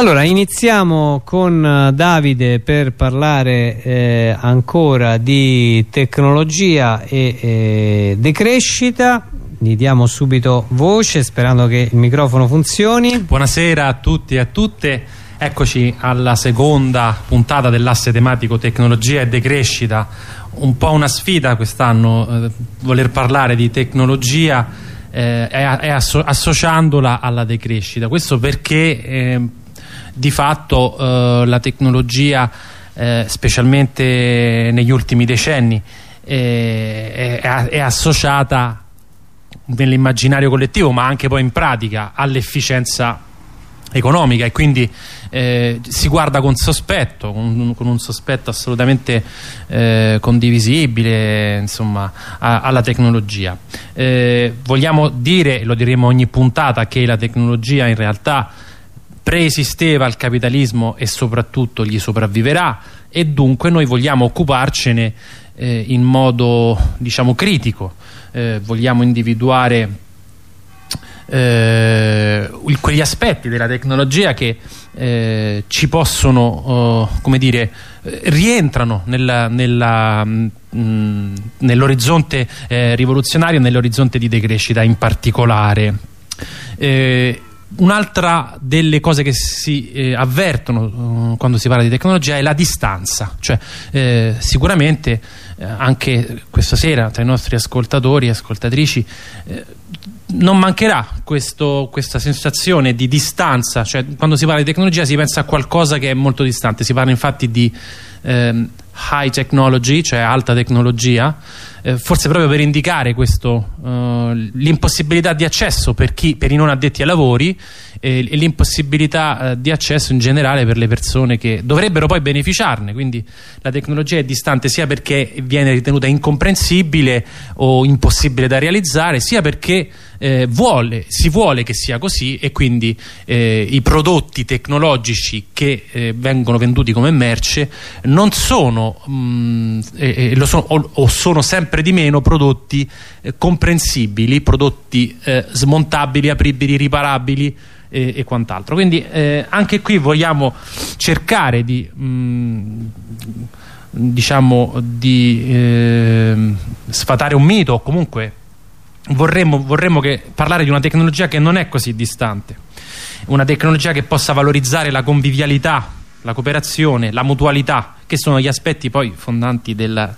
Allora, iniziamo con eh, Davide per parlare eh, ancora di tecnologia e eh, decrescita. Gli diamo subito voce sperando che il microfono funzioni. Buonasera a tutti e a tutte. Eccoci alla seconda puntata dell'asse tematico tecnologia e decrescita. Un po' una sfida quest'anno eh, voler parlare di tecnologia eh, e, asso associandola alla decrescita. Questo perché eh, di fatto eh, la tecnologia eh, specialmente negli ultimi decenni eh, è, è associata nell'immaginario collettivo ma anche poi in pratica all'efficienza economica e quindi eh, si guarda con sospetto, con, con un sospetto assolutamente eh, condivisibile insomma, a, alla tecnologia. Eh, vogliamo dire, lo diremo ogni puntata, che la tecnologia in realtà preesisteva al capitalismo e soprattutto gli sopravviverà e dunque noi vogliamo occuparcene eh, in modo diciamo critico. Eh, vogliamo individuare eh, quegli aspetti della tecnologia che eh, ci possono oh, come dire rientrano mm, nell'orizzonte eh, rivoluzionario nell'orizzonte di decrescita in particolare. Eh, Un'altra delle cose che si eh, avvertono uh, quando si parla di tecnologia è la distanza, cioè eh, sicuramente eh, anche questa sera tra i nostri ascoltatori e ascoltatrici eh, non mancherà questo, questa sensazione di distanza, cioè quando si parla di tecnologia si pensa a qualcosa che è molto distante, si parla infatti di ehm, high technology, cioè alta tecnologia, eh, forse proprio per indicare eh, l'impossibilità di accesso per, chi, per i non addetti ai lavori eh, e l'impossibilità eh, di accesso in generale per le persone che dovrebbero poi beneficiarne, quindi la tecnologia è distante sia perché viene ritenuta incomprensibile o impossibile da realizzare, sia perché eh, vuole, si vuole che sia così e quindi eh, i prodotti tecnologici che vengono venduti come merce non sono, mh, mm, sono o, o, sono sempre di meno prodotti eh, comprensibili, prodotti eh, smontabili, apribili, riparabili e, e quant'altro. Quindi eh, anche qui vogliamo cercare di... Mh, mm, diciamo di eh, sfatare un mito o comunque vorremmo, vorremmo che, parlare di una tecnologia che non è così distante, una tecnologia che possa valorizzare la convivialità, la cooperazione, la mutualità, che sono gli aspetti poi fondanti del,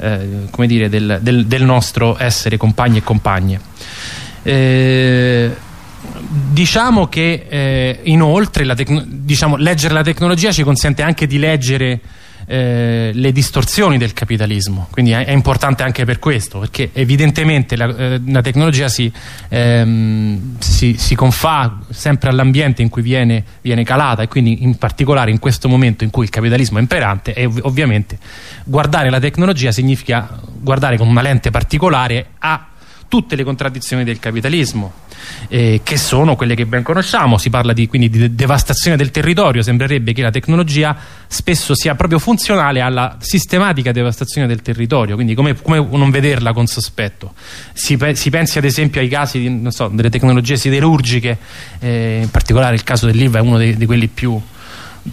eh, dire, del, del, del nostro essere compagni e compagne. Eh, diciamo che eh, inoltre la diciamo, leggere la tecnologia ci consente anche di leggere eh, le distorsioni del capitalismo. Quindi è, è, importante anche per questo perché evidentemente la, eh, la tecnologia si, ehm, si, si, confà sempre all'ambiente in cui viene, viene, calata e quindi in particolare in questo momento in cui il capitalismo è imperante e ov ovviamente guardare la tecnologia significa guardare con una lente particolare a tutte le contraddizioni del capitalismo eh, che sono quelle che ben conosciamo. Si parla di, quindi di devastazione del territorio. Sembrerebbe che la tecnologia spesso sia proprio funzionale alla sistematica devastazione del territorio quindi come, come non vederla con sospetto. Si, si, pensi ad esempio ai casi di, so, delle tecnologie siderurgiche eh, in particolare il caso dell'Ilva è uno di quelli più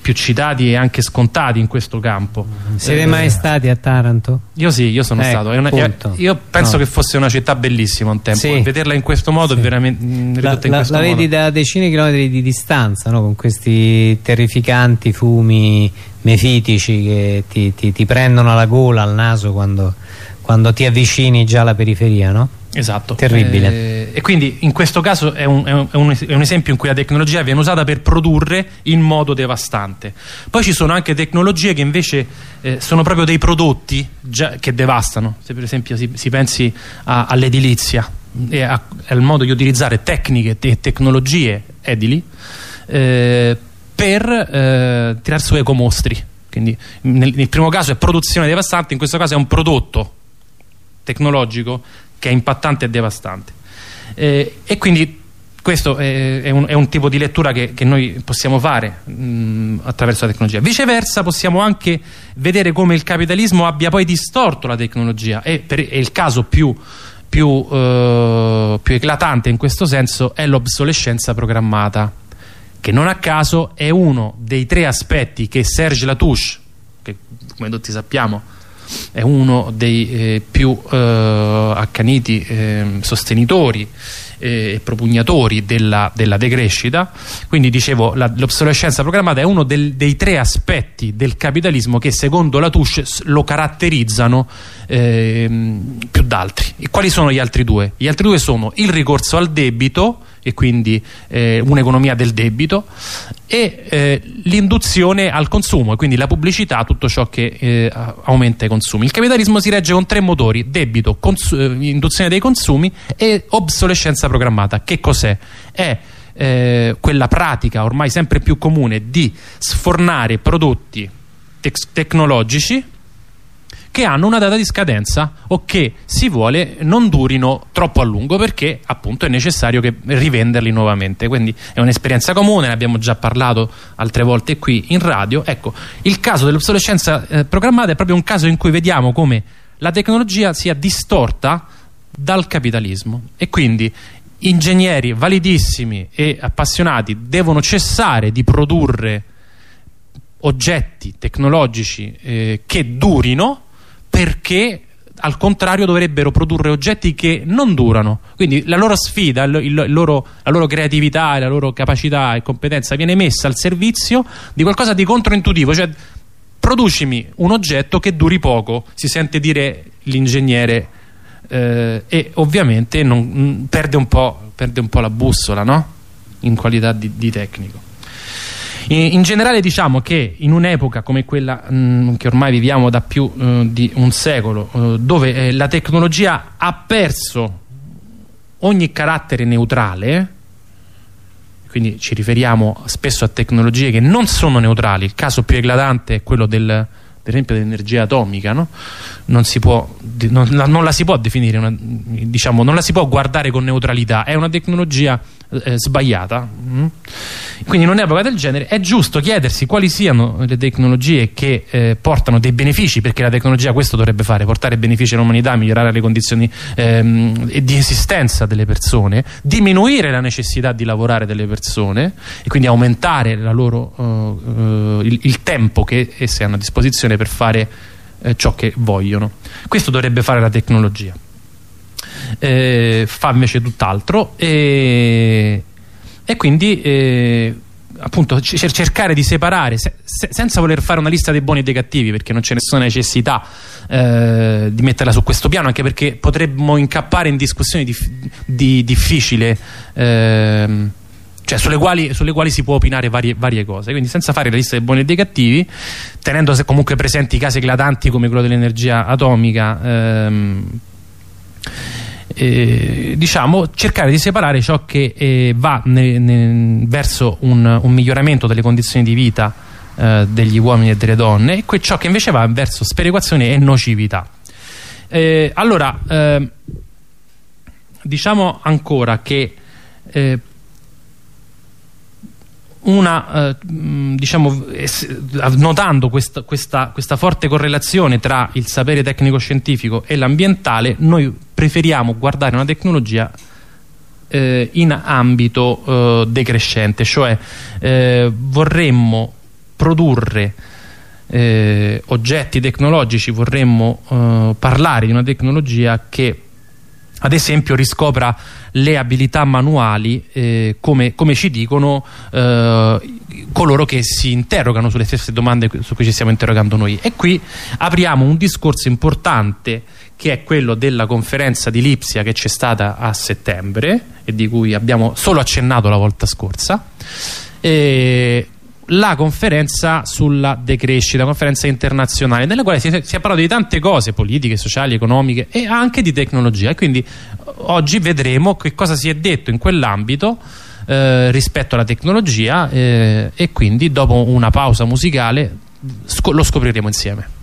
più citati e anche scontati in questo campo. Siete eh, mai stati a Taranto? Io sì, io sono ecco, stato. Una, io penso no. che fosse una città bellissima un tempo. Sì. Vederla in questo modo sì. è veramente. Mm, la, la, la vedi da decine di chilometri di distanza, no? con questi terrificanti fumi mefitici che ti, ti, ti prendono alla gola, al naso quando, quando ti avvicini già alla periferia, no? Esatto. Terribile. Eh, e quindi in questo caso è un, è, un, è un, esempio in cui la tecnologia viene usata per produrre in modo devastante. Poi ci sono anche tecnologie che invece eh, sono proprio dei prodotti già, che devastano. Se per esempio si, si pensi all'edilizia e a, al modo di utilizzare tecniche e tecnologie edili eh, per eh, tirar su ecomostri. Quindi nel, nel primo caso è produzione devastante, in questo caso è un prodotto tecnologico che è impattante e devastante. Eh, e quindi questo è, è, un, è, un, tipo di lettura che, che noi possiamo fare mh, attraverso la tecnologia. Viceversa possiamo anche vedere come il capitalismo abbia poi distorto la tecnologia e, per, e il caso più, più, eh, più eclatante in questo senso è l'obsolescenza programmata che non a caso è uno dei tre aspetti che Serge Latouche, che come tutti sappiamo è uno dei eh, più eh, accaniti eh, sostenitori e propugnatori della, della, decrescita quindi dicevo l'obsolescenza programmata è uno del, dei tre aspetti del capitalismo che secondo Latouche lo caratterizzano ehm, più d'altri e quali sono gli altri due? gli altri due sono il ricorso al debito e quindi eh, un'economia del debito e eh, l'induzione al consumo e quindi la pubblicità, tutto ciò che eh, aumenta i consumi. Il capitalismo si regge con tre motori, debito, eh, induzione dei consumi e obsolescenza programmata. Che cos'è? È eh, quella pratica ormai sempre più comune di sfornare prodotti tecnologici che hanno una data di scadenza o che si vuole non durino troppo a lungo perché appunto è necessario rivenderli nuovamente. Quindi è un'esperienza comune ne abbiamo già parlato altre volte qui in radio. Ecco il caso dell'obsolescenza eh, programmata è proprio un caso in cui vediamo come la tecnologia sia distorta dal capitalismo. E quindi ingegneri validissimi e appassionati devono cessare di produrre oggetti tecnologici eh, che durino perché al contrario dovrebbero produrre oggetti che non durano quindi la loro sfida, il, il loro, la loro creatività, la loro capacità e competenza viene messa al servizio di qualcosa di controintuitivo cioè producimi un oggetto che duri poco si sente dire l'ingegnere eh, e ovviamente non, mm, perde, un perde, un po', la bussola no? in qualità di, di tecnico in, generale diciamo che in un'epoca come quella mh, mm, che ormai viviamo da più uh, di un secolo, uh, dove eh, la tecnologia ha perso ogni carattere neutrale, quindi ci riferiamo spesso a tecnologie che non sono neutrali, il caso più eclatante è quello del, per esempio dell'energia atomica no? non, può, non, non, la si può definire una, diciamo, non la si può guardare con neutralità è una tecnologia eh, sbagliata mm? quindi in un'epoca del genere è giusto chiedersi quali siano le tecnologie che eh, portano dei benefici perché la tecnologia questo dovrebbe fare portare benefici all'umanità migliorare le condizioni ehm, di esistenza delle persone diminuire la necessità di lavorare delle persone e quindi aumentare loro, uh, uh, il, il tempo che esse hanno a disposizione per fare eh, ciò che vogliono. Questo dovrebbe fare la tecnologia. Eh, fa invece tutt'altro. E, e, quindi eh, appunto cercare di separare se, se, senza voler fare una lista dei buoni e dei cattivi perché non c'è nessuna necessità eh, di metterla su questo piano anche perché potremmo incappare in discussioni di, di difficile ehm, cioè sulle quali, sulle quali, si può opinare varie, varie, cose. Quindi senza fare la lista dei buoni e dei cattivi tenendo comunque presenti casi eclatanti come quello dell'energia atomica ehm, eh, diciamo cercare di separare ciò che eh, va ne, ne, verso un, un, miglioramento delle condizioni di vita eh, degli uomini e delle donne e ciò che invece va verso sperequazione e nocività. Eh, allora ehm, diciamo ancora che eh, una, eh, diciamo, notando questa, questa, questa, forte correlazione tra il sapere tecnico-scientifico e l'ambientale, noi preferiamo guardare una tecnologia eh, in ambito eh, decrescente, cioè eh, vorremmo produrre eh, oggetti tecnologici, vorremmo eh, parlare di una tecnologia che ad esempio riscopra le abilità manuali eh, come, come, ci dicono eh, coloro che si interrogano sulle stesse domande su cui ci stiamo interrogando noi. E qui apriamo un discorso importante che è quello della conferenza di Lipsia che c'è stata a settembre e di cui abbiamo solo accennato la volta scorsa e la conferenza sulla decrescita, conferenza internazionale, nella quale si, si, è parlato di tante cose, politiche, sociali, economiche e anche di tecnologia. E quindi oggi vedremo che cosa si è detto in quell'ambito eh, rispetto alla tecnologia eh, e quindi dopo una pausa musicale sc lo scopriremo insieme.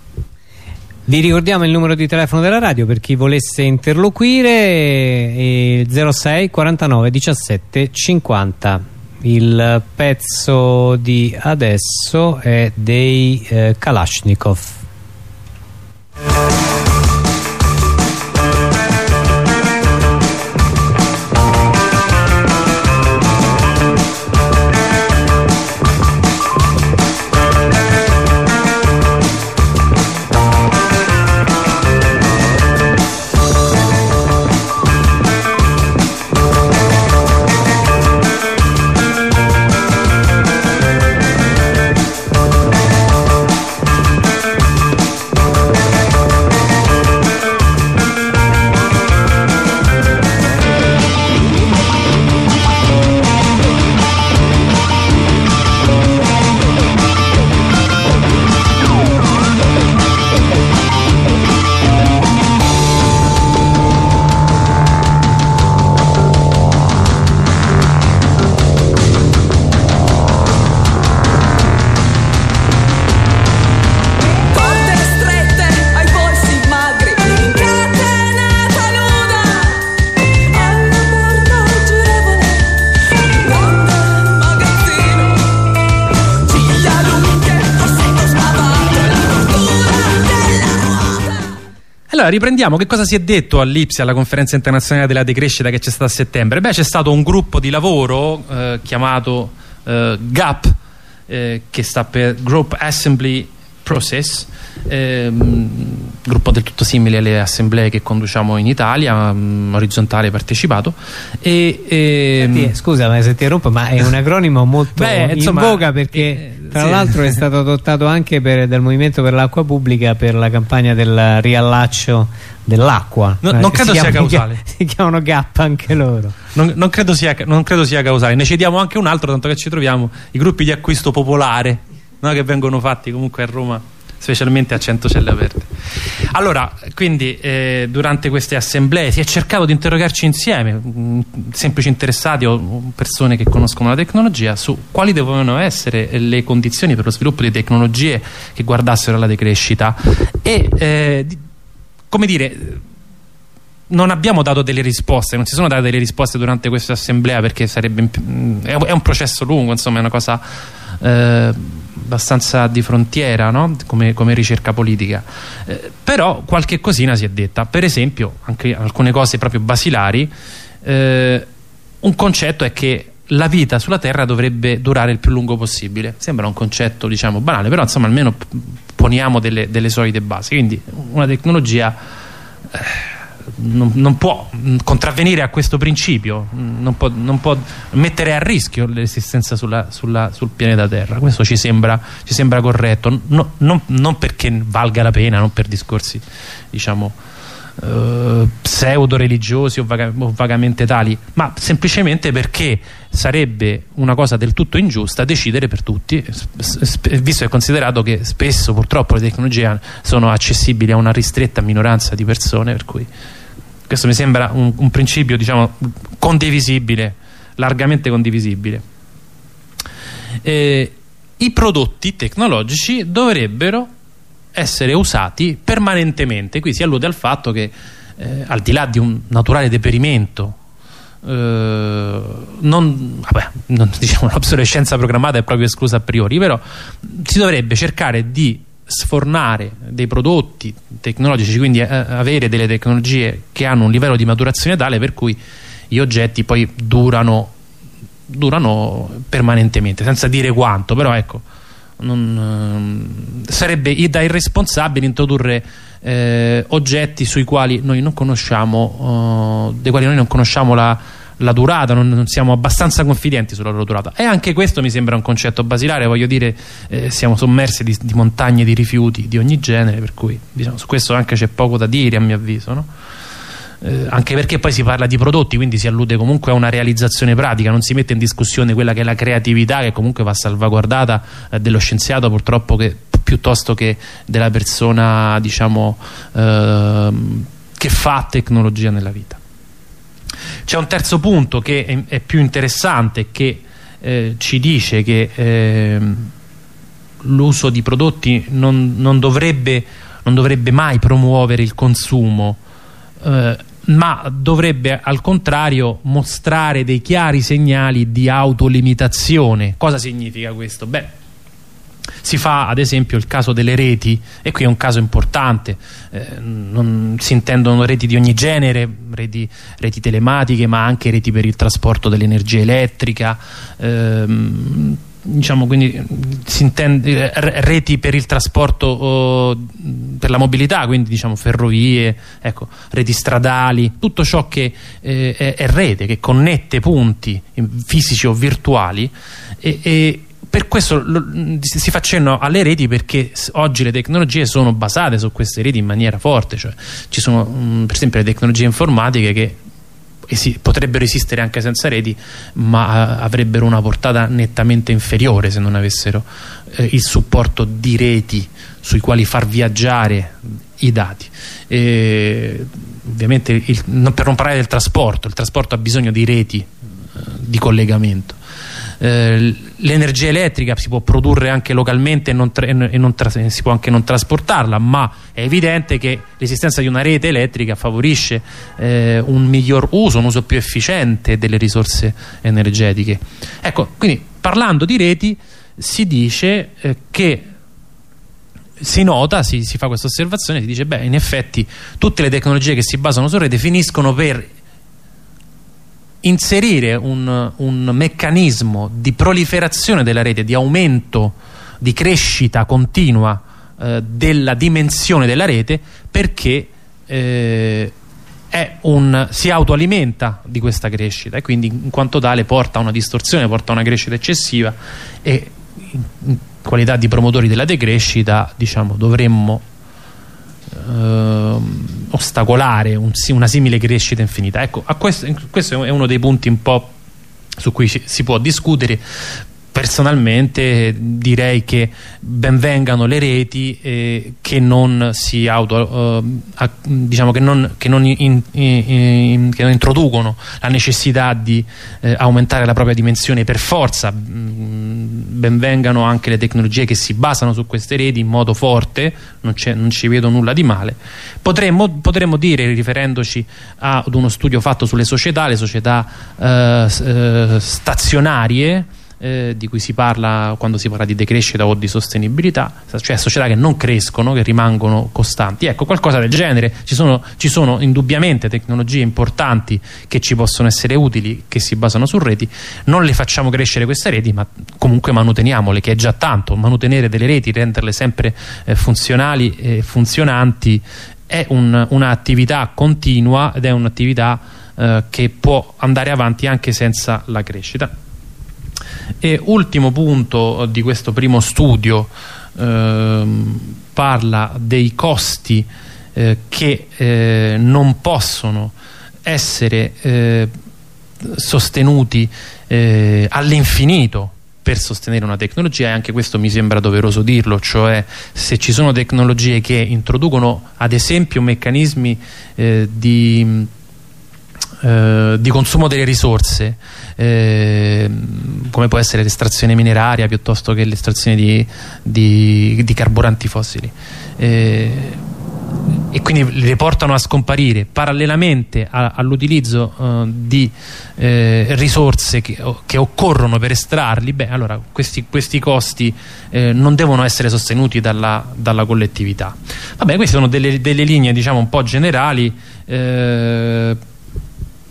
Vi ricordiamo il numero di telefono della radio per chi volesse interloquire 06 49 17 50 il pezzo di adesso è dei eh, Kalashnikov allora riprendiamo. Che cosa si è detto all'Ipsi alla conferenza internazionale della decrescita che c'è stata a settembre? Beh c'è stato un gruppo di lavoro eh, chiamato eh, GAP eh, che sta per Group Assembly Process ehm, gruppo del tutto simile alle assemblee che conduciamo in Italia um, orizzontale partecipato e, e Senti, eh, scusa ma se ti rompo ma è un acronimo molto Beh, insomma, in voga perché eh, tra sì. l'altro è stato adottato anche per, dal Movimento per l'acqua pubblica per la campagna del riallaccio dell'acqua. No, non credo sia causale. si chiamano GAP anche loro. Non, non, credo sia, non credo sia causale. Ne cediamo anche un altro tanto che ci troviamo i gruppi di acquisto popolare no, che vengono fatti comunque a Roma specialmente a Centocelle Aperte. Allora, quindi eh, durante queste assemblee si è cercato di interrogarci insieme, mh, mm, semplici interessati o persone che conoscono la tecnologia, su quali devono essere le condizioni per lo sviluppo di tecnologie che guardassero alla decrescita e, eh, come dire non abbiamo dato delle risposte, non si sono date delle risposte durante questa assemblea perché sarebbe mm, è un processo lungo, insomma è una cosa eh, abbastanza di frontiera no? come, come, ricerca politica. Eh, però qualche cosina si è detta. Per esempio anche alcune cose proprio basilari eh, un concetto è che la vita sulla terra dovrebbe durare il più lungo possibile. Sembra un concetto diciamo banale però insomma almeno poniamo delle, delle solide basi. Quindi una tecnologia eh, non, non, può contravvenire a questo principio, non può, non può mettere a rischio l'esistenza sul pianeta Terra. Questo ci sembra, ci sembra corretto, no, non, non, perché valga la pena, non per discorsi diciamo eh, pseudo religiosi o, vaga, o vagamente tali, ma semplicemente perché sarebbe una cosa del tutto ingiusta decidere per tutti, visto e considerato che spesso purtroppo le tecnologie sono accessibili a una ristretta minoranza di persone, per cui questo mi sembra un, un principio diciamo, condivisibile, largamente condivisibile. Eh, I prodotti tecnologici dovrebbero essere usati permanentemente, qui si allude al fatto che eh, al di là di un naturale deperimento eh, non, vabbè, non, diciamo, l'obsolescenza programmata è proprio esclusa a priori però si dovrebbe cercare di sfornare dei prodotti tecnologici quindi eh, avere delle tecnologie che hanno un livello di maturazione tale per cui gli oggetti poi durano durano permanentemente senza dire quanto però ecco non, eh, sarebbe da irresponsabile introdurre eh, oggetti sui quali noi non conosciamo uh, dei quali noi non conosciamo la, la durata, non, non, siamo abbastanza confidenti sulla loro durata e anche questo mi sembra un concetto basilare voglio dire eh, siamo sommersi di, di, montagne di rifiuti di ogni genere per cui diciamo, su questo anche c'è poco da dire a mio avviso no? eh, anche perché poi si parla di prodotti quindi si allude comunque a una realizzazione pratica non si mette in discussione quella che è la creatività che comunque va salvaguardata eh, dello scienziato purtroppo che piuttosto che della persona diciamo eh, che fa tecnologia nella vita c'è un terzo punto che è, è più interessante che eh, ci dice che eh, l'uso di prodotti non, non, dovrebbe, non, dovrebbe, mai promuovere il consumo eh, ma dovrebbe al contrario mostrare dei chiari segnali di autolimitazione cosa significa questo? beh si fa ad esempio il caso delle reti e qui è un caso importante. Eh, non si intendono reti di ogni genere reti, reti, telematiche ma anche reti per il trasporto dell'energia elettrica. Ehm, diciamo quindi si intende reti per il trasporto oh, per la mobilità quindi diciamo ferrovie ecco, reti stradali tutto ciò che eh, è, è, rete che connette punti fisici o virtuali e, e per questo lo, si fa cenno alle reti perché oggi le tecnologie sono basate su queste reti in maniera forte cioè ci sono mh, mm, per esempio le tecnologie informatiche che esi potrebbero esistere anche senza reti ma uh, avrebbero una portata nettamente inferiore se non avessero uh, il supporto di reti sui quali far viaggiare i dati. E, ovviamente il, per non parlare del trasporto il trasporto ha bisogno di reti uh, di collegamento eh, l'energia elettrica si può produrre anche localmente e, non e non si può anche non trasportarla ma è evidente che l'esistenza di una rete elettrica favorisce eh, un miglior uso, un uso più efficiente delle risorse energetiche. Ecco quindi parlando di reti si dice eh, che si nota, si, si fa questa osservazione, si dice beh in effetti tutte le tecnologie che si basano su rete finiscono per inserire un, un meccanismo di proliferazione della rete, di aumento, di crescita continua eh, della dimensione della rete perché eh, un, si autoalimenta di questa crescita e quindi in quanto tale porta a una distorsione, porta a una crescita eccessiva e in qualità di promotori della decrescita diciamo, dovremmo eh, ostacolare un, una simile crescita infinita. Ecco, questo, questo, è uno dei punti un po' su cui si può discutere personalmente direi che benvengano le reti eh, che non si auto eh, diciamo che non, che, non in, in, che non, introducono la necessità di eh, aumentare la propria dimensione per forza. Mm, benvengano anche le tecnologie che si basano su queste reti in modo forte non, non ci vedo nulla di male. Potremmo, potremmo dire riferendoci ad uno studio fatto sulle società le società eh, eh, stazionarie eh, di cui si parla quando si parla di decrescita o di sostenibilità, cioè società che non crescono, che rimangono costanti. Ecco, qualcosa del genere. Ci sono, ci sono indubbiamente tecnologie importanti che ci possono essere utili, che si basano su reti. Non le facciamo crescere queste reti, ma comunque manuteniamole, che è già tanto. Manutenere delle reti, renderle sempre eh, funzionali e funzionanti è un'attività un continua ed è un'attività eh, che può andare avanti anche senza la crescita. E ultimo punto di questo primo studio ehm, parla dei costi eh, che eh, non possono essere eh, sostenuti eh, all'infinito per sostenere una tecnologia. E anche questo mi sembra doveroso dirlo cioè se ci sono tecnologie che introducono ad esempio meccanismi eh, di eh, di consumo delle risorse eh, come può essere l'estrazione mineraria piuttosto che l'estrazione di, di, di, carburanti fossili. Eh, e quindi le portano a scomparire. Parallelamente all'utilizzo uh, di eh, risorse che, che, occorrono per estrarli beh allora questi, questi costi eh, non devono essere sostenuti dalla, dalla collettività. Vabbè queste sono delle, delle linee diciamo un po' generali eh,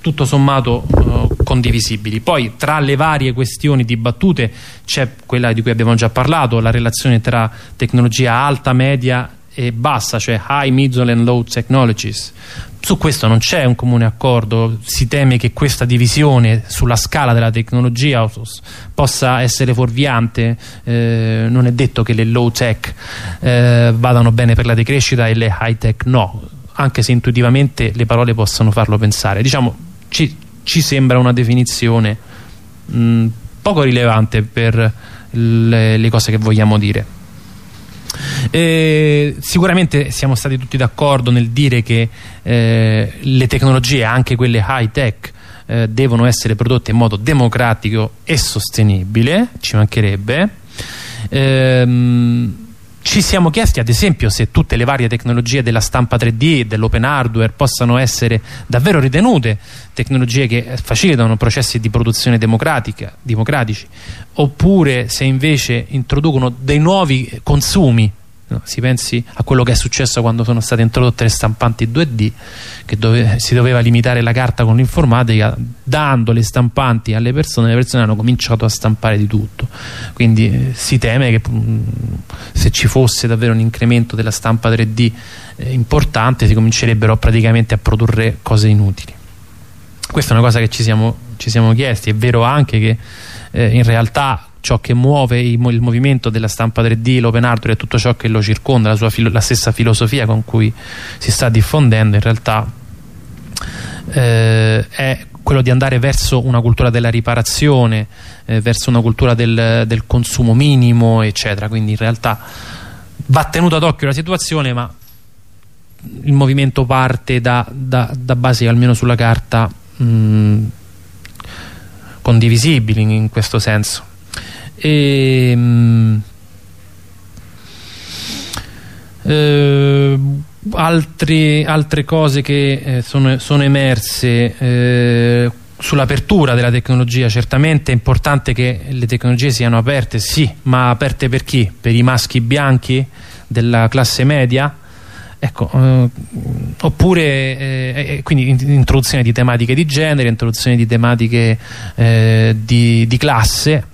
tutto sommato uh, condivisibili. Poi tra le varie questioni dibattute c'è quella di cui abbiamo già parlato, la relazione tra tecnologia alta, media e bassa, cioè high, middle and low technologies. Su questo non c'è un comune accordo, si teme che questa divisione sulla scala della tecnologia possa essere fuorviante, eh, non è detto che le low tech eh, vadano bene per la decrescita e le high tech no, anche se intuitivamente le parole possono farlo pensare. Diciamo, ci, ci sembra una definizione mh, poco rilevante per le, le cose che vogliamo dire. Eh, sicuramente siamo stati tutti d'accordo nel dire che eh, le tecnologie, anche quelle high tech, eh, devono essere prodotte in modo democratico e sostenibile, ci mancherebbe. Ehm, ci siamo chiesti ad esempio se tutte le varie tecnologie della stampa 3D e dell'open hardware possano essere davvero ritenute tecnologie che facilitano processi di produzione democratici oppure se invece introducono dei nuovi consumi Si pensi a quello che è successo quando sono state introdotte le stampanti 2D che dove, si doveva limitare la carta con l'informatica dando le stampanti alle persone le persone hanno cominciato a stampare di tutto. Quindi eh, si teme che mh, mm, se ci fosse davvero un incremento della stampa 3D eh, importante si comincerebbero praticamente a produrre cose inutili. Questa è una cosa che ci siamo, ci siamo chiesti. È vero anche che eh, in realtà ciò che muove il, movimento della stampa 3D, l'open hardware e tutto ciò che lo circonda, la, la, stessa filosofia con cui si sta diffondendo in realtà eh, è quello di andare verso una cultura della riparazione, eh, verso una cultura del, del, consumo minimo eccetera, quindi in realtà va tenuta d'occhio la situazione ma il movimento parte da, da, da basi almeno sulla carta mh, condivisibili in questo senso e, ehm, eh, altri, altre cose che eh, sono, sono, emerse eh, sull'apertura della tecnologia. Certamente è importante che le tecnologie siano aperte sì ma aperte per chi? per i maschi bianchi della classe media? Ecco eh, oppure eh, eh quindi introduzione di tematiche di genere introduzione di tematiche eh, di, di classe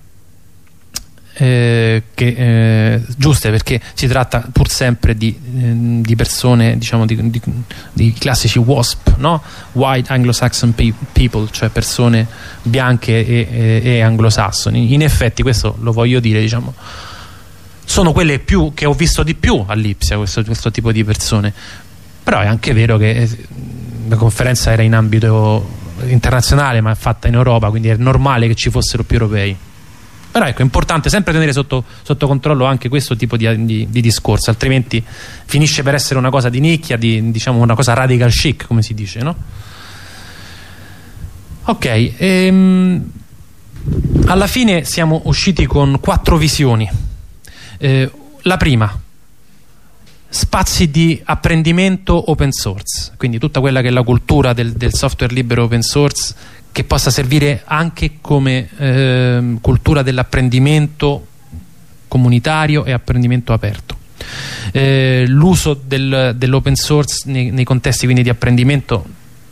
eh, che, eh, giuste perché si tratta pur sempre di, eh, di persone diciamo di, di, di, classici WASP no? White Anglo-Saxon People cioè persone bianche e, e, e, anglosassoni. In effetti questo lo voglio dire diciamo sono quelle più, che ho visto di più all'Ipsia questo, questo tipo di persone. Però è anche vero che eh, la conferenza era in ambito internazionale ma è fatta in Europa quindi è normale che ci fossero più europei però ecco è importante sempre tenere sotto, sotto controllo anche questo tipo di, di, di, discorso altrimenti finisce per essere una cosa di nicchia di, diciamo una cosa radical chic come si dice no? ok ehm, alla fine siamo usciti con quattro visioni eh, la prima spazi di apprendimento open source quindi tutta quella che è la cultura del, del software libero open source che possa servire anche come eh, cultura dell'apprendimento comunitario e apprendimento aperto. Eh, L'uso del, dell'open source nei, nei, contesti quindi di apprendimento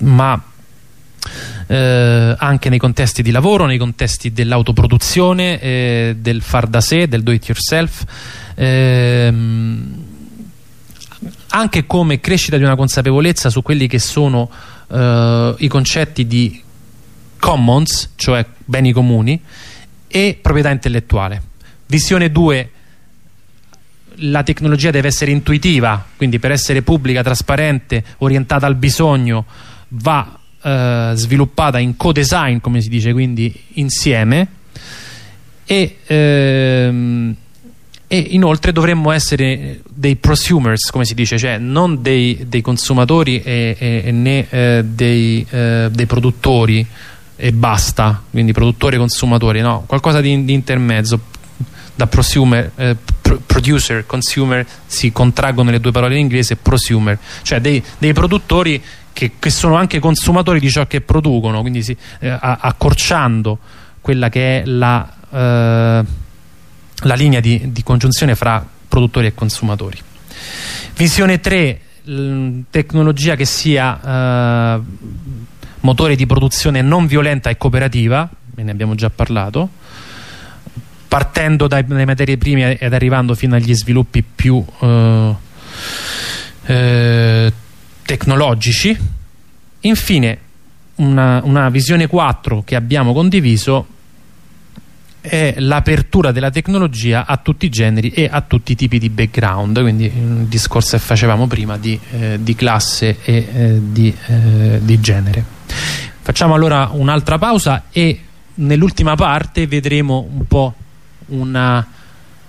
ma eh, anche nei contesti di lavoro, nei contesti dell'autoproduzione, eh, del far da sé, del do it yourself ehm, anche come crescita di una consapevolezza su quelli che sono eh, i concetti di commons, cioè beni comuni, e proprietà intellettuale. Visione 2 la tecnologia deve essere intuitiva, quindi per essere pubblica, trasparente, orientata al bisogno, va eh, sviluppata in co-design, come si dice, quindi insieme. E, ehm, e, inoltre dovremmo essere dei prosumers, come si dice, cioè non dei, dei consumatori e, e, né eh, dei, eh, dei produttori e basta, quindi produttore e consumatore, no, qualcosa di, di intermezzo. Da prosumer, eh, producer, consumer si contraggono le due parole in inglese prosumer, cioè dei, dei produttori che, che, sono anche consumatori di ciò che producono, quindi si, eh, accorciando quella che è la, eh, la linea di, di, congiunzione fra produttori e consumatori. Visione 3, tecnologia che sia eh, motore di produzione non violenta e cooperativa, ne abbiamo già parlato, partendo dalle materie prime ed arrivando fino agli sviluppi più eh, eh, tecnologici. Infine, una, una visione 4 che abbiamo condiviso è l'apertura della tecnologia a tutti i generi e a tutti i tipi di background quindi il discorso che facevamo prima di, eh, di classe e eh, di, eh, di genere facciamo allora un'altra pausa e nell'ultima parte vedremo un po' una,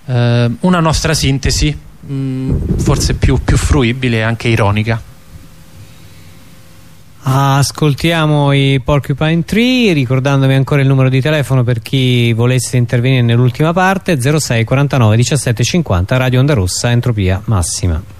eh, una nostra sintesi mh, mm, forse più, più fruibile e anche ironica. Ascoltiamo i Porcupine Tree ricordandovi ancora il numero di telefono per chi volesse intervenire nell'ultima parte 06 49 17 50 Radio Onda Rossa Entropia Massima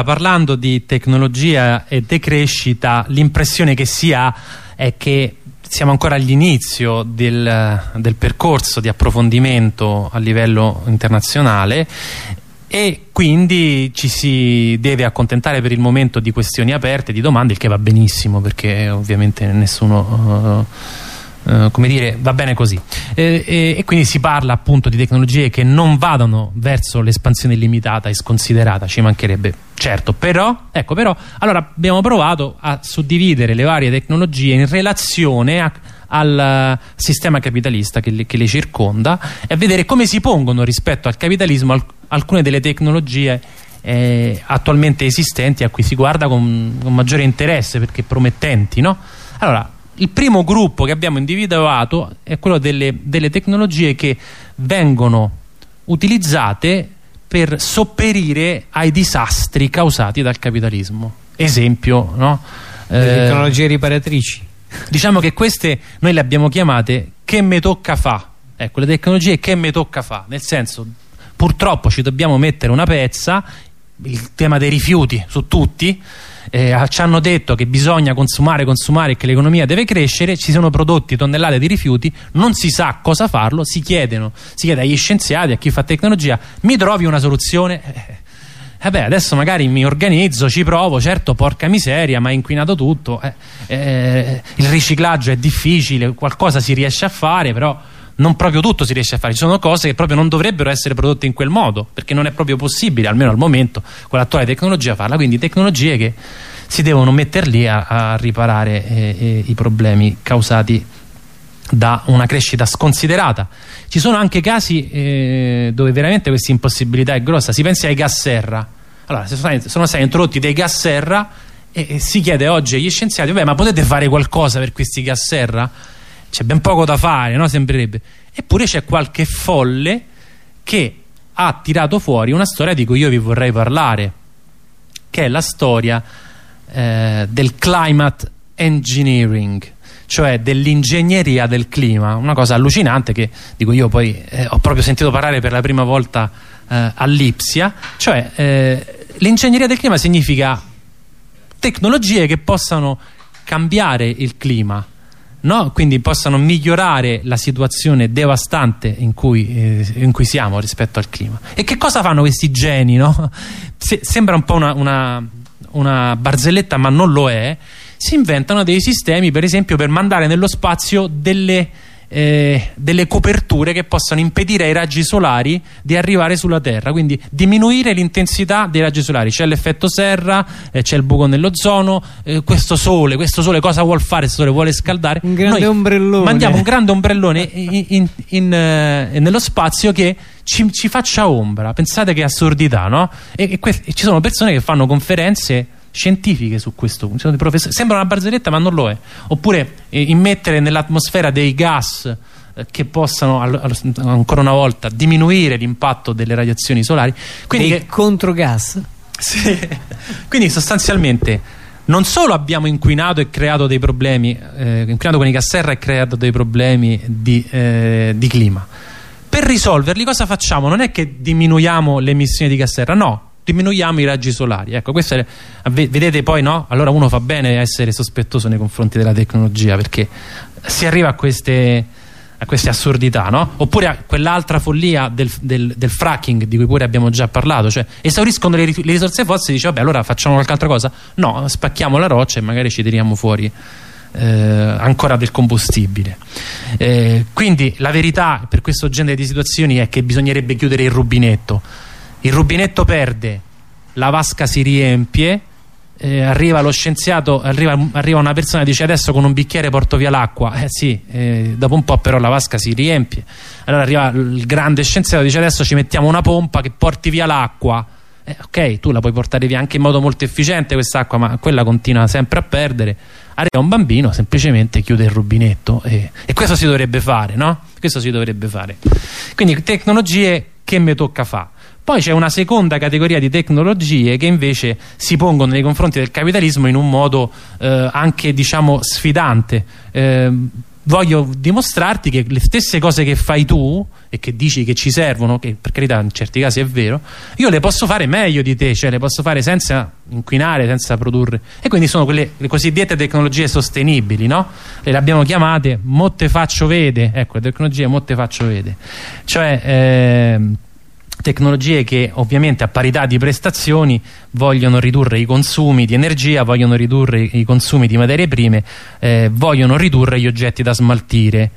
allora parlando di tecnologia e decrescita l'impressione che si ha è che siamo ancora all'inizio del, del, percorso di approfondimento a livello internazionale e quindi ci si deve accontentare per il momento di questioni aperte, di domande, il che va benissimo perché ovviamente nessuno... Uh, Uh, come dire, va bene così. E, e, e, quindi si parla appunto di tecnologie che non vadano verso l'espansione illimitata e sconsiderata, ci mancherebbe certo, però, ecco però allora abbiamo provato a suddividere le varie tecnologie in relazione a, al sistema capitalista che le, che le, circonda e a vedere come si pongono rispetto al capitalismo al, alcune delle tecnologie eh, attualmente esistenti a cui si guarda con, con maggiore interesse perché promettenti no? allora il primo gruppo che abbiamo individuato è quello delle, delle tecnologie che vengono utilizzate per sopperire ai disastri causati dal capitalismo. Esempio, no? Le eh, tecnologie riparatrici. Diciamo che queste noi le abbiamo chiamate che me tocca fa. Ecco, le tecnologie che me tocca fa, nel senso purtroppo ci dobbiamo mettere una pezza, il tema dei rifiuti su tutti, eh, ci hanno detto che bisogna consumare, consumare e che l'economia deve crescere, ci sono prodotti tonnellate di rifiuti, non si sa cosa farlo, si chiedono, si chiede agli scienziati, a chi fa tecnologia, mi trovi una soluzione? Eh, eh beh, adesso magari mi organizzo, ci provo, certo, porca miseria, ma è inquinato tutto, eh, eh, il riciclaggio è difficile, qualcosa si riesce a fare, però non proprio tutto si riesce a fare, ci sono cose che proprio non dovrebbero essere prodotte in quel modo, perché non è proprio possibile, almeno al momento, con l'attuale tecnologia farla, quindi tecnologie che si devono mettere lì a, a riparare eh, eh, i problemi causati da una crescita sconsiderata. Ci sono anche casi eh, dove veramente questa impossibilità è grossa, si pensi ai gas serra, allora sono stati introdotti dei gas serra e, e si chiede oggi agli scienziati, ma potete fare qualcosa per questi gas serra? C'è ben poco da fare, no? sembrerebbe. Eppure c'è qualche folle che ha tirato fuori una storia di cui io vi vorrei parlare, che è la storia eh, del climate engineering, cioè dell'ingegneria del clima, una cosa allucinante che, di cui io poi eh, ho proprio sentito parlare per la prima volta eh, all'Ipsia, cioè eh, l'ingegneria del clima significa tecnologie che possano cambiare il clima no? quindi possano migliorare la situazione devastante in cui, eh, in cui, siamo rispetto al clima. E che cosa fanno questi geni? No? Se, sembra un po' una, una, una barzelletta ma non lo è. Si inventano dei sistemi per esempio per mandare nello spazio delle eh, delle coperture che possano impedire ai raggi solari di arrivare sulla Terra, quindi diminuire l'intensità dei raggi solari. C'è l'effetto serra, eh, c'è il buco nell'ozono, eh, questo sole, questo sole cosa vuole fare? Questo sole vuole scaldare. Un grande Noi ombrellone. Mandiamo un grande ombrellone in, in, in, eh, nello spazio che ci, ci, faccia ombra. Pensate che assurdità, no? E, e, e ci sono persone che fanno conferenze scientifiche su questo sembra una barzelletta ma non lo è. Oppure eh, immettere nell'atmosfera dei gas eh, che possano ancora una volta diminuire l'impatto delle radiazioni solari. Quindi dei controgas? Sì. quindi sostanzialmente non solo abbiamo inquinato e creato dei problemi eh, inquinato con i gas serra e creato dei problemi di, eh, di clima. Per risolverli cosa facciamo? non è che diminuiamo le emissioni di gas serra no diminuiamo i raggi solari ecco questo è, vedete poi no allora uno fa bene a essere sospettoso nei confronti della tecnologia perché si arriva a queste a queste assurdità, no? Oppure a quell'altra follia del, del, del, fracking di cui pure abbiamo già parlato, cioè esauriscono le, le risorse fossili e dice vabbè allora facciamo qualche altra cosa. No, spacchiamo la roccia e magari ci tiriamo fuori eh, ancora del combustibile. Eh, quindi la verità per questo genere di situazioni è che bisognerebbe chiudere il rubinetto il rubinetto perde la vasca si riempie eh, arriva lo scienziato arriva, arriva, una persona e dice adesso con un bicchiere porto via l'acqua. Eh sì, eh, dopo un po' però la vasca si riempie. Allora arriva il grande scienziato e dice adesso ci mettiamo una pompa che porti via l'acqua. Eh, ok, tu la puoi portare via anche in modo molto efficiente quest'acqua ma quella continua sempre a perdere. Arriva un bambino semplicemente chiude il rubinetto e, e questo si dovrebbe fare no? questo si dovrebbe fare. Quindi tecnologie che mi tocca fare poi c'è una seconda categoria di tecnologie che invece si pongono nei confronti del capitalismo in un modo eh, anche diciamo sfidante. Eh, voglio dimostrarti che le stesse cose che fai tu e che dici che ci servono, che per carità in certi casi è vero, io le posso fare meglio di te, cioè le posso fare senza inquinare, senza produrre. E quindi sono quelle le cosiddette tecnologie sostenibili, no? Le abbiamo chiamate motte faccio vede, ecco, le tecnologie motte faccio vede. Cioè... Eh, tecnologie che ovviamente a parità di prestazioni vogliono ridurre i consumi di energia, vogliono ridurre i consumi di materie prime, eh, vogliono ridurre gli oggetti da smaltire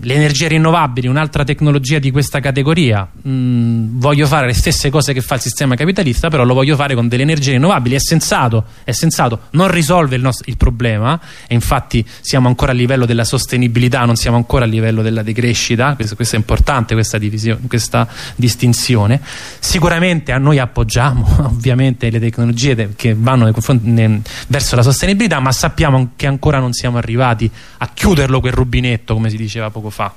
le energie rinnovabili, un'altra tecnologia di questa categoria mm, voglio fare le stesse cose che fa il sistema capitalista però lo voglio fare con delle energie rinnovabili. È sensato, è sensato. Non risolve il, il, problema e infatti siamo ancora a livello della sostenibilità non siamo ancora a livello della decrescita. Questo, questo è importante questa, questa distinzione. Sicuramente a noi appoggiamo ovviamente le tecnologie che vanno verso la sostenibilità ma sappiamo che ancora non siamo arrivati a chiuderlo quel rubinetto come si diceva poco poco fa.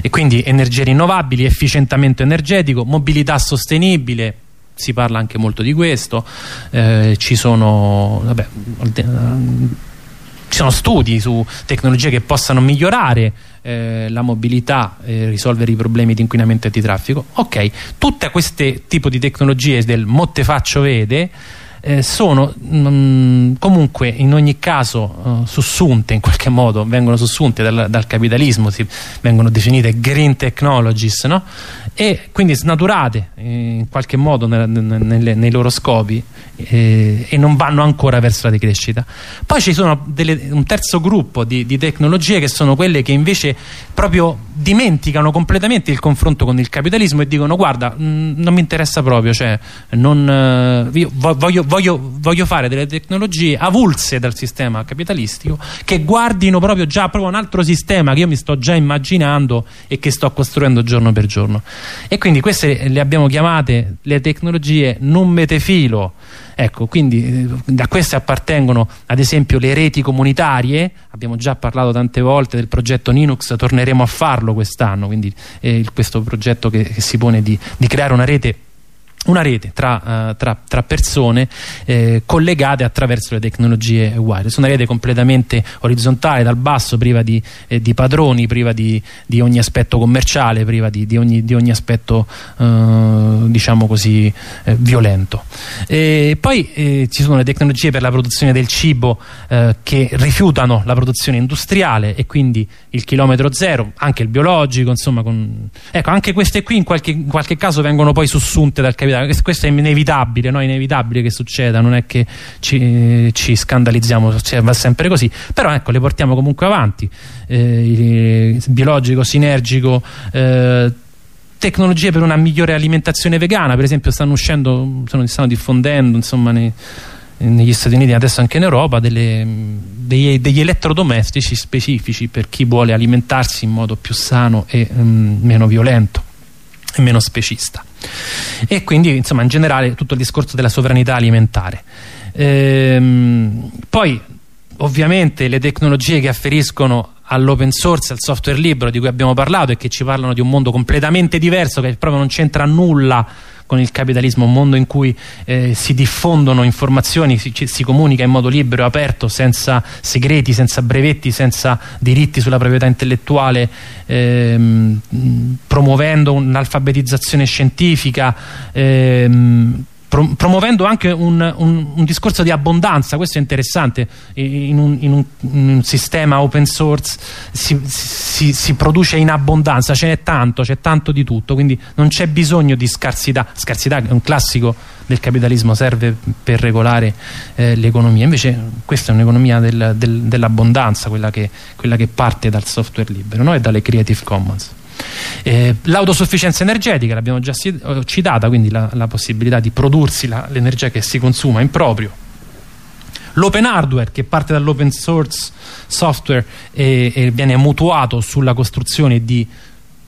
E quindi energie rinnovabili, efficientamento energetico, mobilità sostenibile si parla anche molto di questo eh, ci sono vabbè, ci sono studi su tecnologie che possano migliorare eh, la mobilità e risolvere i problemi di inquinamento e di traffico. Ok, tutte queste tipo di tecnologie del motte faccio vede eh, sono mh, mm, comunque in ogni caso uh, sussunte in qualche modo, vengono sussunte dal, dal capitalismo, si, vengono definite green technologies no? e quindi snaturate eh, in qualche modo nel, nel, nei loro scopi eh, e non vanno ancora verso la decrescita. Poi ci sono delle, un terzo gruppo di, di tecnologie che sono quelle che invece proprio dimenticano completamente il confronto con il capitalismo e dicono guarda mh, mm, non mi interessa proprio cioè non, uh, voglio, voglio, voglio, fare delle tecnologie avulse dal sistema capitalistico che guardino proprio già proprio un altro sistema che io mi sto già immaginando e che sto costruendo giorno per giorno. E quindi queste le abbiamo chiamate le tecnologie non metefilo ecco quindi eh, a queste appartengono ad esempio le reti comunitarie. Abbiamo già parlato tante volte del progetto Linux torneremo a farlo quest'anno quindi eh, questo progetto che, che si pone di, di creare una rete una rete tra, uh, tra, tra persone eh, collegate attraverso le tecnologie wireless, una rete completamente orizzontale dal basso, priva di, eh, di padroni, priva di, di, ogni aspetto commerciale, priva di, ogni, ogni, aspetto uh, diciamo così eh, violento. E poi eh, ci sono le tecnologie per la produzione del cibo eh, che rifiutano la produzione industriale e quindi il chilometro zero, anche il biologico, insomma, con... ecco, anche queste qui in qualche, in qualche caso vengono poi sussunte dal capitale questo è inevitabile, no? inevitabile che succeda, non è che ci, ci scandalizziamo, va sempre così, però ecco, le portiamo comunque avanti, eh, biologico, sinergico, eh, tecnologie per una migliore alimentazione vegana, per esempio stanno uscendo, stanno diffondendo insomma nei, negli Stati Uniti adesso anche in Europa delle, degli, degli, elettrodomestici specifici per chi vuole alimentarsi in modo più sano e um, meno violento e meno specista e quindi insomma in generale tutto il discorso della sovranità alimentare. Ehm, poi ovviamente le tecnologie che afferiscono all'open source, al software libero di cui abbiamo parlato e che ci parlano di un mondo completamente diverso che proprio non c'entra nulla con il capitalismo, un mondo in cui eh, si diffondono informazioni, si, si, comunica in modo libero e aperto, senza segreti, senza brevetti, senza diritti sulla proprietà intellettuale, ehm, promuovendo un'alfabetizzazione scientifica, ehm, promuovendo anche un, un, un, discorso di abbondanza, questo è interessante, in un, in in un sistema open source si, si, si, produce in abbondanza, ce n'è tanto, c'è tanto di tutto, quindi non c'è bisogno di scarsità, scarsità è un classico del capitalismo, serve per regolare eh, l'economia, invece questa è un'economia del, del, dell'abbondanza, quella, quella, che parte dal software libero no? e dalle Creative Commons. Eh, L'autosufficienza energetica l'abbiamo già citata, quindi la, la possibilità di prodursi l'energia che si consuma in proprio. L'open hardware che parte dall'open source software e, e viene mutuato sulla costruzione di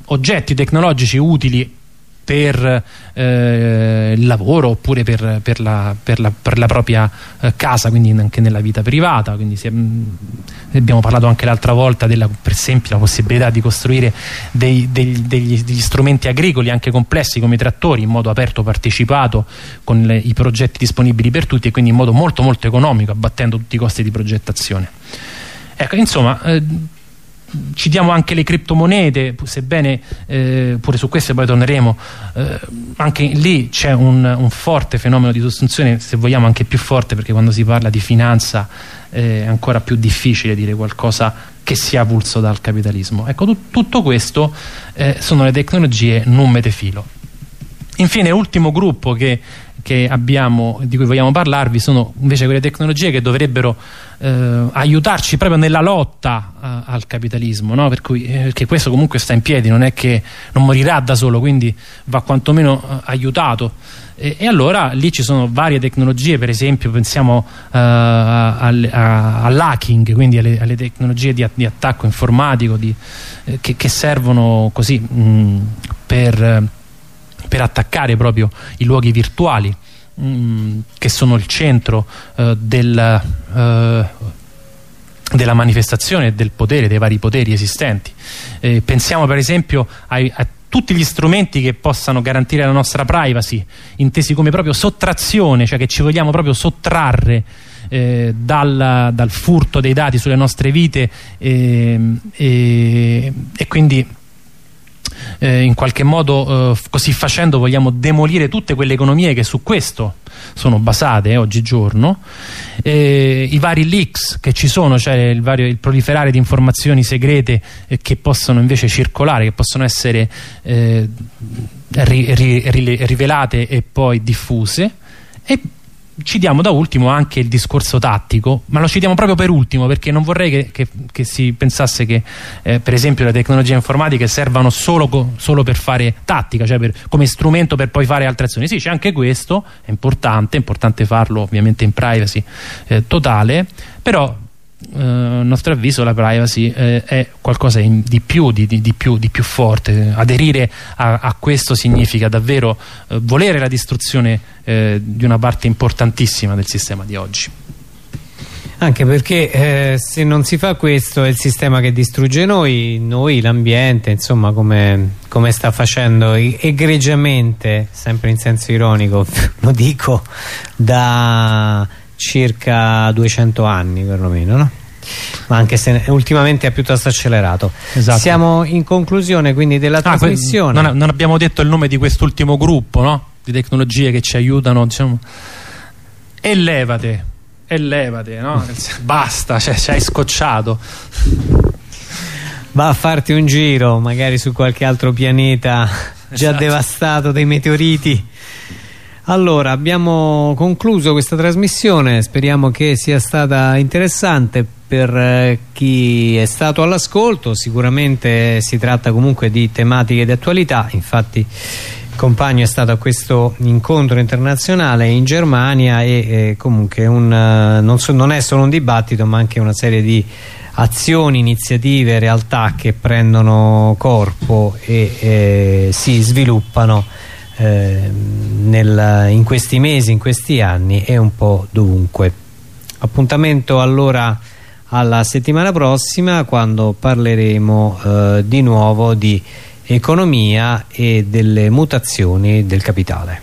oggetti tecnologici utili per eh, il lavoro oppure per, per, la, per, la, per la, propria eh, casa, quindi anche nella vita privata. Quindi è, mh, abbiamo parlato anche l'altra volta della, per esempio, la possibilità di costruire dei, degli, degli, degli, strumenti agricoli anche complessi come i trattori in modo aperto, partecipato, con le, i progetti disponibili per tutti e quindi in modo molto molto economico, abbattendo tutti i costi di progettazione. Ecco, insomma, eh, citiamo anche le criptomonete sebbene eh, pure su queste poi torneremo eh, anche lì c'è un, un, forte fenomeno di sostituzione se vogliamo anche più forte perché quando si parla di finanza eh, è ancora più difficile dire qualcosa che sia avulso dal capitalismo. Ecco tutto questo eh, sono le tecnologie non metefilo infine ultimo gruppo che abbiamo, di cui vogliamo parlarvi sono invece quelle tecnologie che dovrebbero eh, aiutarci proprio nella lotta a, al capitalismo no? per cui, eh, perché questo comunque sta in piedi non è che non morirà da solo quindi va quantomeno eh, aiutato e, e, allora lì ci sono varie tecnologie per esempio pensiamo eh, all'hacking quindi alle, alle, tecnologie di, di attacco informatico di, eh, che, che, servono così mh, per per attaccare proprio i luoghi virtuali mh, che sono il centro eh, del, eh, della manifestazione del potere, dei vari poteri esistenti. Eh, pensiamo per esempio ai, a tutti gli strumenti che possano garantire la nostra privacy, intesi come proprio sottrazione, cioè che ci vogliamo proprio sottrarre eh, dal, dal, furto dei dati sulle nostre vite eh, e, e quindi eh, in qualche modo eh, così facendo vogliamo demolire tutte quelle economie che su questo sono basate eh, oggigiorno i vari leaks che ci sono cioè il, vario, il proliferare di informazioni segrete eh, che possono invece circolare che possono essere eh, ri, ri, rivelate e poi diffuse. E citiamo da ultimo anche il discorso tattico ma lo citiamo proprio per ultimo perché non vorrei che, che, che si pensasse che eh, per esempio le tecnologie informatiche servano solo, solo per fare tattica cioè per, come strumento per poi fare altre azioni sì c'è anche questo è importante è importante farlo ovviamente in privacy eh, totale però eh, a nostro avviso la privacy eh, è qualcosa di, più, di, di, più, di, più, forte. Aderire a, a questo significa davvero eh, volere la distruzione eh, di una parte importantissima del sistema di oggi. Anche perché eh, se non si fa questo è il sistema che distrugge noi, noi l'ambiente, insomma come, come, sta facendo egregiamente, sempre in senso ironico, lo dico, da circa 200 anni perlomeno no? ma anche se ultimamente è piuttosto accelerato esatto. siamo in conclusione quindi della ah, trasmissione non, non, abbiamo detto il nome di quest'ultimo gruppo no? di tecnologie che ci aiutano diciamo levate e levate no? basta cioè, ci hai scocciato va a farti un giro magari su qualche altro pianeta già esatto. devastato dai meteoriti allora, abbiamo concluso questa trasmissione, speriamo che sia stata interessante. Per eh, chi è stato all'ascolto, sicuramente si tratta comunque di tematiche di attualità, infatti il compagno è stato a questo incontro internazionale in Germania e eh, comunque un, uh, non, so, non è solo un dibattito ma anche una serie di azioni, iniziative, realtà che prendono corpo e eh, si sviluppano eh, nel, in questi mesi, in questi anni e un po' dovunque. Appuntamento allora alla settimana prossima quando parleremo eh, di nuovo di economia e delle mutazioni del capitale.